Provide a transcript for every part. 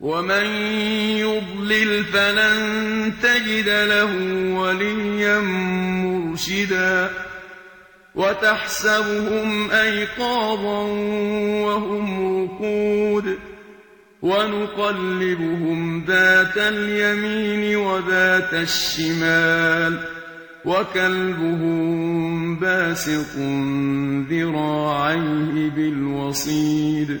ومن يضلل فلن تجد له وليا مرشدا وتحسبهم أيقاظا وهم رقود ونقلبهم ذات اليمين وذات الشمال وكلبهم باسط ذراعيه بالوصيد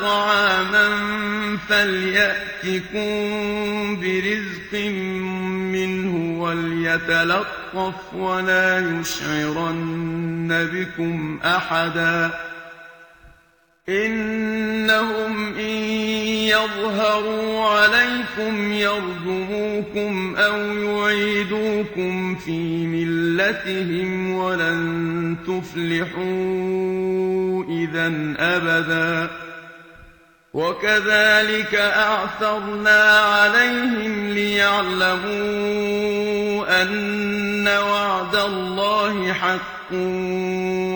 طعاما فليأتكم برزق منه وليتلطف ولا يشعرن بكم أحدا إنهم إن يظهروا عليكم يرجموكم أو يعيدوكم في ملتهم ولن تفلحوا إذا أبدا. وكذلك أعثرنا عليهم ليعلموا أن وعد الله حق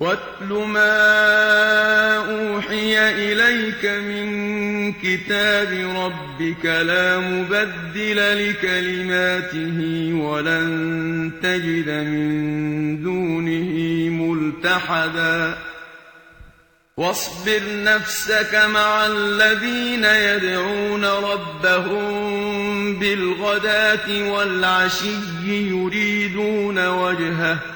واتل ما أوحي إليك من كتاب ربك لا مبدل لكلماته ولن تجد من دونه ملتحدا واصبر نفسك مع الذين يدعون ربهم بالغداة والعشي يريدون وجهه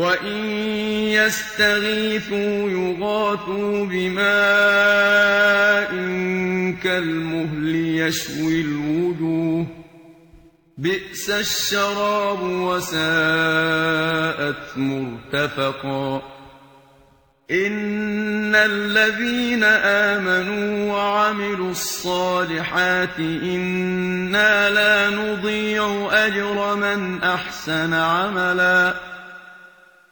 وإن يستغيثوا يغاثوا بماء كالمهل يشوي الوجوه بئس الشراب وساءت مرتفقا إن الذين آمنوا وعملوا الصالحات إنا لا نضيع أجر من أحسن عملاً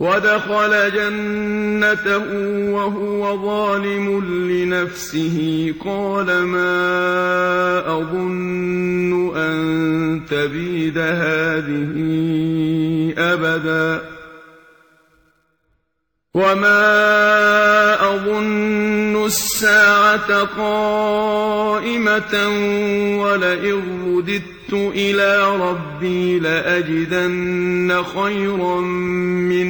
ودخل جنته وهو ظالم لنفسه. قال ما أظن أن تبيد هذه أبدا. وما أظن الساعة قائمة ولئن رددت إلى ربي لأجدن خيرا منها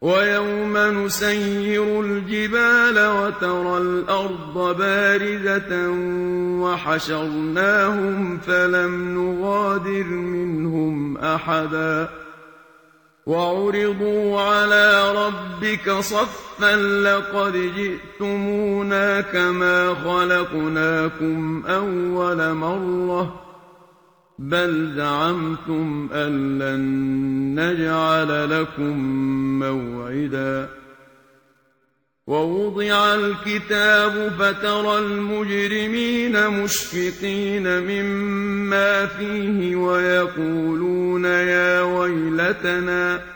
ويوم نسير الجبال وترى الأرض بارزة وحشرناهم فلم نغادر منهم أحدا وعرضوا على ربك صفا لقد جئتمونا كما خلقناكم أول مرة بل زعمتم أن لن نجعل لكم موعدا. ووضع الكتاب فترى المجرمين مشفقين مما فيه ويقولون يا ويلتنا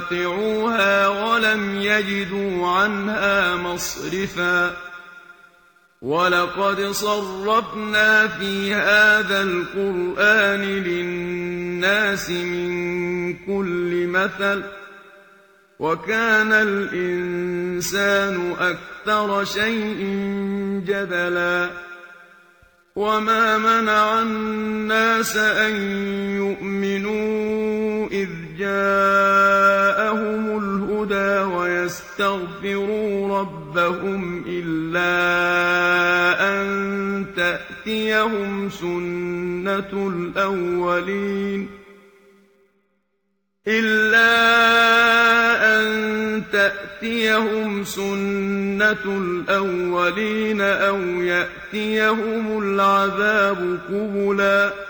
واقعوها ولم يجدوا عنها مصرفا. ولقد صرفنا في هذا القرآن للناس من كل مثل وكان الإنسان أكثر شيء جدلا. وما منع الناس أن يؤمنوا إذ جاءهم الهدى ويستغفروا ربهم إلا أن تأتيهم سنة الأولين إلا أن تأتيهم سنة الأولين أو يأتيهم العذاب قبلا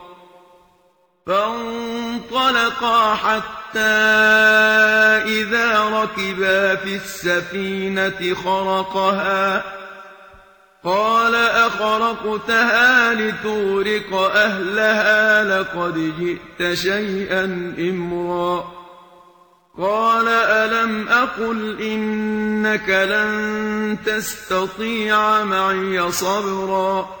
فانطلقا حتى إذا ركبا في السفينة خرقها. قال أخرقتها لتغرق أهلها لقد جئت شيئا إمرا. قال ألم أقل إنك لن تستطيع معي صبرا.